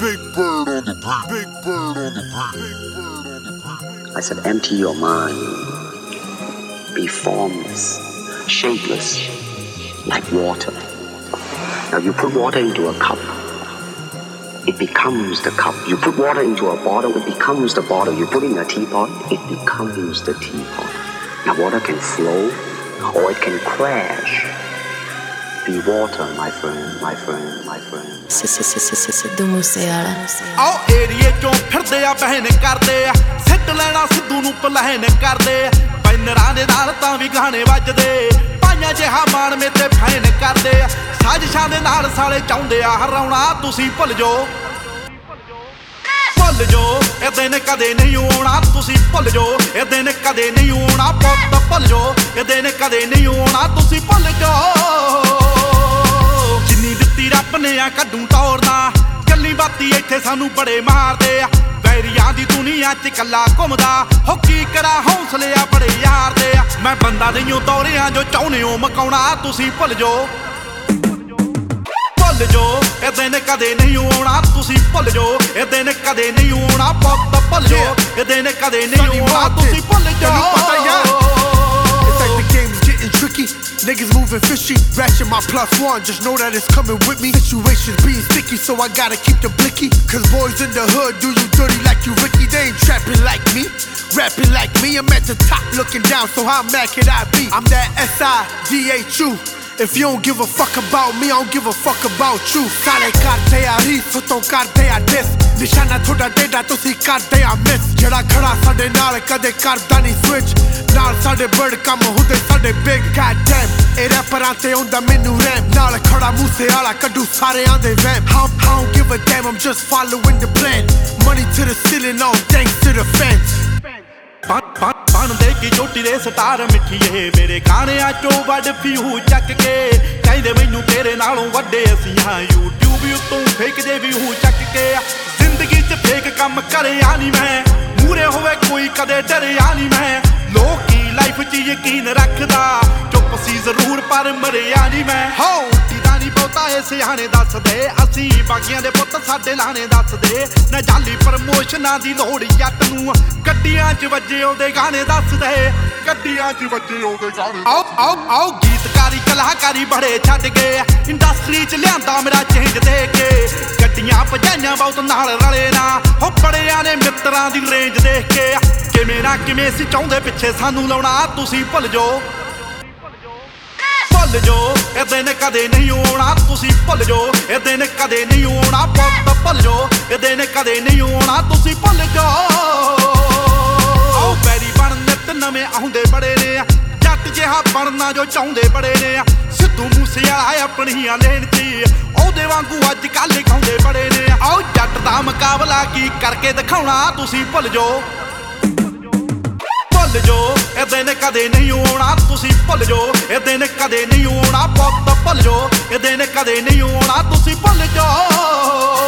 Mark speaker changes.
Speaker 1: Big bird on the beat. Big bird on the beat.
Speaker 2: I said, empty your mind. Be formless, shapeless, like water. Now you put water into a cup. It becomes the cup. You put water into a bottle, it becomes the bottle. You put in a teapot, it becomes the teapot. Now water can flow or it can crash. Be water, my friend, my friend, my friend.
Speaker 3: Sidhu Moose ਵਾਲਾ
Speaker 4: ਆਓ ਏਰੀਏ ਚੋਂ ਫਿਰਦੇ ਆ ਬਹਿਨ ਕਰਦੇ ਆ। ਸਿੱਟ ਲੈਣਾ ਸਿੱਧੂ ਨੂੰ ਪਲਹਿਨ ਕਰਦੇ ਆ। ਬੈਨਰਾਂ ਦੇ ਨਾਲ ਤਾਂ ਵੀ ਗਾਣੇ ਵੱਜਦੇ। ਪਾਈਆਂ ਜਿਹਾ ਮਾਣ ਮੇਤੇ ਫੈਨ ਕਰਦੇ ਆ। ਸਾਜ਼ਿਸ਼ਾਂ ਦੇ ਨਾਲ ਸਾਲੇ ਚਾਹੁੰਦੇ ਆ ਹਰਾਉਣਾ ਤੁਸੀਂ ਭੁੱਲ ਜਾਓ। ਭੁੱਲ ਜਾਓ ਇਹ ਦਿਨ ਕਦੇ ਨਹੀਂ ਆਉਣਾ ਤੁਸੀਂ ਭੁੱਲ ਜਾਓ। ਇਹ ਦਿਨ ਕਦੇ ਨਹੀਂ ਆਉਣਾ ਪੁੱਤ ਭੁੱਲ ਜਾਓ। ਇਹ ਦਿਨ ਕਦੇ ਨਹੀਂ ਆਉਣਾ ਤੁਸੀਂ ਭੁੱਲ ਨੇ ਆ ਕੱਢੂ ਤੋੜਦਾ ਕੱਲੀ ਬਾਤੀ ਇੱਥੇ ਸਾਨੂੰ ਬੜੇ ਮਾਰਦੇ ਆ। ਵੈਰੀਆਂ ਦੀ ਦੁਨੀਆ 'ਚ ਕੱਲਾ ਘੁੰਮਦਾ। ਹੋ ਕੀ ਕਰਾਂ ਹੌਸਲੇ ਆ ਬੜੇ ਯਾਰ ਦੇ ਆ। ਮੈਂ ਬੰਦਾ ਨਹੀਂ ਤੋਰਿਆਂ ਜੋ ਚਾਹੁੰਦੇ ਹੋ ਮਕਾਉਣਾ ਤੁਸੀਂ ਭੁੱਲ ਜਾਓ। ਭੁੱਲ ਜਾਓ ਇਹ ਦਿਨ ਕਦੇ ਨਹੀਂ ਆਉਣਾ ਤੁਸੀਂ ਭੁੱਲ ਜਾਓ। ਇਹ ਦਿਨ ਕਦੇ ਨਹੀਂ ਆਉਣਾ ਪੁੱਤ ਭੁੱਲ ਜਾਓ। ਇਹ ਦਿਨ ਕਦੇ ਨਹੀਂ ਆਉਣਾ ਤੁਸੀਂ ਭੁੱਲ ਜਾਓ।
Speaker 5: Niggas moving fishy, ratchet my plus one. Just know that it's coming with me. Situations being sticky, so I gotta keep the blicky. Cause boys in the hood do you dirty like you Ricky. They ain't trapping like me, rapping like me. I'm at the top looking down, so how mad could I be? I'm that S I D H U. If you don't give a fuck about me, I don't give a fuck about you. सारे करते आ री सुतों करते आ dish निशाना थोड़ा डेडा ਤੁਸੀਂ ਕਰਦੇ ਆ miss ਜਿਹੜਾ ਖੜਾ ਸਾਡੇ ਨਾਲ ਕਦੇ ਕਰਦਾ ਨਹੀਂ ਸਵਿਚ ਨਾਲ ਸਾਡੇ ਬਰਡ ਕੰਮ ਹੁੰਦੇ ਸਾਡੇ ਬਿਗ ਗॉड ਡੈਮ ਇਹ ਰੈਪਰਾਂ ਤੇ ਹੁੰਦਾ ਮੈਨੂੰ ਰੈਮ ਨਾਲ ਖੜਾ ਮੂਸੇ ਵਾਲਾ ਕੱਢੂ ਸਾਰਿਆਂ ਦੇ ਵੈਮ how I don't give a damn, I'm just following the plan money to the ceiling all thanks to the
Speaker 4: ਬਣਦੇ ਕੀ ਚੋਟੀ ਦੇ ਸਟਾਰ ਮਿੱਠੀਏ ਮੇਰੇ ਗਾਣਿਆਂ ਚੋਂ ਵੱਡ ਫਿਊ ਚੱਕ ਕੇ। ਕਹਿੰਦੇ ਮੈਨੂੰ ਤੇਰੇ ਨਾਲੋਂ ਵੱਡੇ ਅਸੀਂ ਹਾਂ। YouTube ਉੱਤੋਂ ਫੇਕਦੇ ਵੀ ਹੂ ਚੱਕ ਕੇ। ਜ਼ਿੰਦਗੀ 'ਚ ਫੇਕ ਕੰਮ ਕਰਿਆ ਨਹੀਂ ਮੈਂ। ਮੂਰੇ ਹੋਵੇ ਕੋਈ ਕਦੇ ਡਰਿਆ ਨਹੀਂ ਮੈਂ। ਲੋਕੀ ਲਾਈਫ 'ਚ ਯਕੀਨ ਰੱਖਦਾ। ਸੀ ਜ਼ਰੂਰ ਪਰ ਮਰਿਆ ਨਹੀਂ ਮੈਂ। ਹੋ ਦੀਦਾ ਨਹੀਂ ਬਹੁਤਾ ਇਹ ਸਿਆਣੇ ਦੱਸਦੇ। ਅਸੀਂ ਬਾਗੀਆਂ ਦੇ ਪੁੱਤ ਸਾਡੇ ਲਾਣੇ ਦੱਸਦੇ। ਨਾ ਜਾਲੀ ਪ੍ਰਮੋਸ਼ਨਾਂ ਦੀ ਲੋੜ ਜੱਟ ਨੂੰ ਗੱਡੀਆਂ 'ਚ ਵੱਜੇ ਉਹਦੇ ਗਾਣੇ ਦੱਸਦੇ। ਗੱਡੀਆਂ 'ਚ ਵੱਜੇ ਉਹਦੇ ਗਾਣੇ ਆਓ ਆਓ ਆਓ ਗੀਤਕਾਰੀ ਕਲਾਕਾਰੀ ਬੜੇ ਛੱਡ ਗਏ। ਇੰਡਸਟਰੀ 'ਚ ਲਿਆਂਦਾ ਮੇਰਾ ਚੇਂਜ ਦੇ ਕੇ। ਗੱਡੀਆਂ ਭਜਾਈਆਂ ਬਹੁਤ ਨਾਲ ਰਲੇ ਨਾ। ਹੋ ਬੜਿਆਂ ਨੇ ਮਿੱਤਰਾਂ ਦੀ ਰੇਂਜ ਦੇਖ ਕੇ। ਕਿਵੇਂ ਨਾ ਕਿਵੇਂ ਸੀ ਚਾਹੁੰਦੇ ਪਿੱਛੇ ਸਾਨੂੰ ਲਾਉਣਾ ਤੁਸੀਂ ਭੁੱਲ ਜਾਓ। ਭੁੱਲ ਜਾਓ ਇਹ ਦਿਨ ਕਦੇ ਨਹੀਂ ਆਉਣਾ, ਤੁਸੀਂ ਭੁੱਲ ਜਾਓ ਇਹ ਦਿਨ ਕਦੇ ਨਹੀਂ ਆਉਣਾ, ਪੁੱਤ ਭੁੱਲ ਜਾਓ ਇਹ ਦਿਨ ਕਦੇ ਨਹੀਂ ਆਉਣਾ, ਤੁਸੀਂ ਭੁੱਲ ਜਾਓ ਆਓ ਬੈਰੀ ਬਣ ਨਿਤ ਨਵੇਂ ਆਉਂਦੇ ਬੜੇ ਨੇ ਜੱਟ ਜਿਹਾ ਬਣਨਾ ਜੋ ਚਾਹੁੰਦੇ ਬੜੇ ਨੇ ਸਿੱਧੂ ਮੂਸੇ ਵਾਲਾ ਆਪਣੀਆਂ ਲੈਣ 'ਚ ਉਹਦੇ ਵਾਂਗੂ ਅੱਜ ਕੱਲ ਗਾਉਂਦੇ ਬੜੇ ਨੇ ਆਓ ਜੱਟ ਦਾ ਮੁਕਾਬਲਾ ਕੀ ਕਰਕੇ ਦਿਖਾਉਣਾ, ਤੁਸੀਂ ਭੁੱਲ ਜਾਓ ਭੁੱਲ ਜੋ ਇਹ ਦਿਨ ਕਦੇ ਨਹੀਂ ਆਉਣਾ, ਤੁਸੀਂ ਭੁੱਲ ਜਾਓ ਇਹ ਦਿਨ ਕਦੇ ਨਹੀਂ ਆਉਣਾ, ਪੁੱਤ ਭੁੱਲ ਜਾਓ ਇਹ ਦਿਨ ਕਦੇ ਨਹੀਂ ਆਉਣਾ, ਤੁਸੀਂ ਭੁੱਲ ਜਾਓ